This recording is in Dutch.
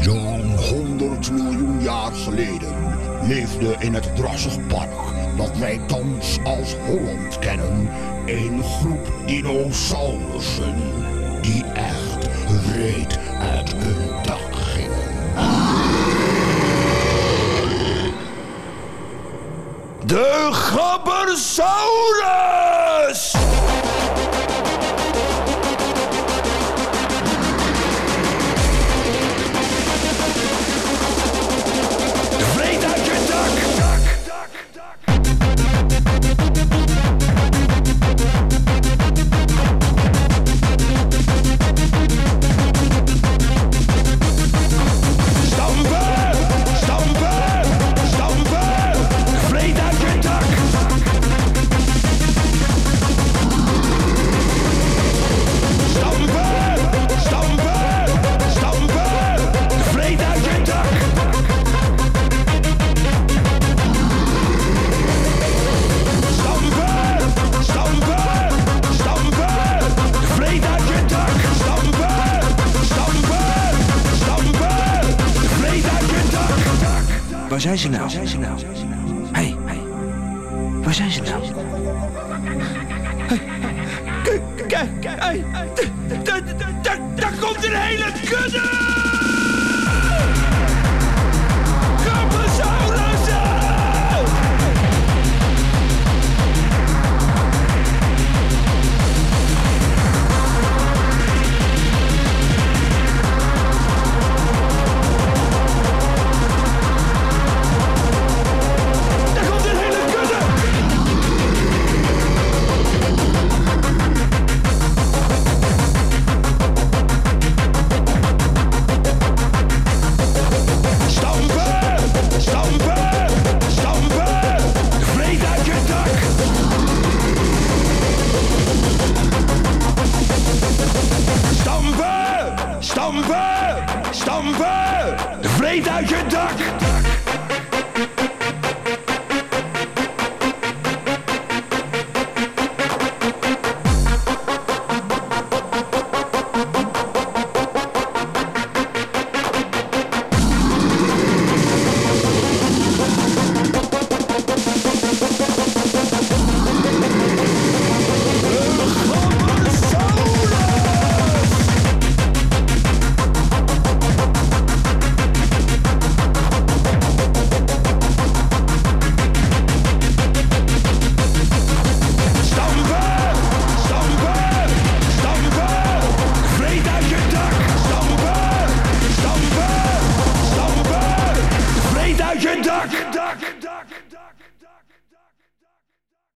Zo'n 100 miljoen jaar geleden leefde in het drassig park dat wij thans als Holland kennen een groep dinosaurussen die echt reet uit hun dak gingen. De Gabbersaurus! Dak! Waar zijn ze nou? Hé, hey, waar zijn ze nou? Kijk, kijk, daar komt een hele kudde! Stampen! Vreet uit je dak!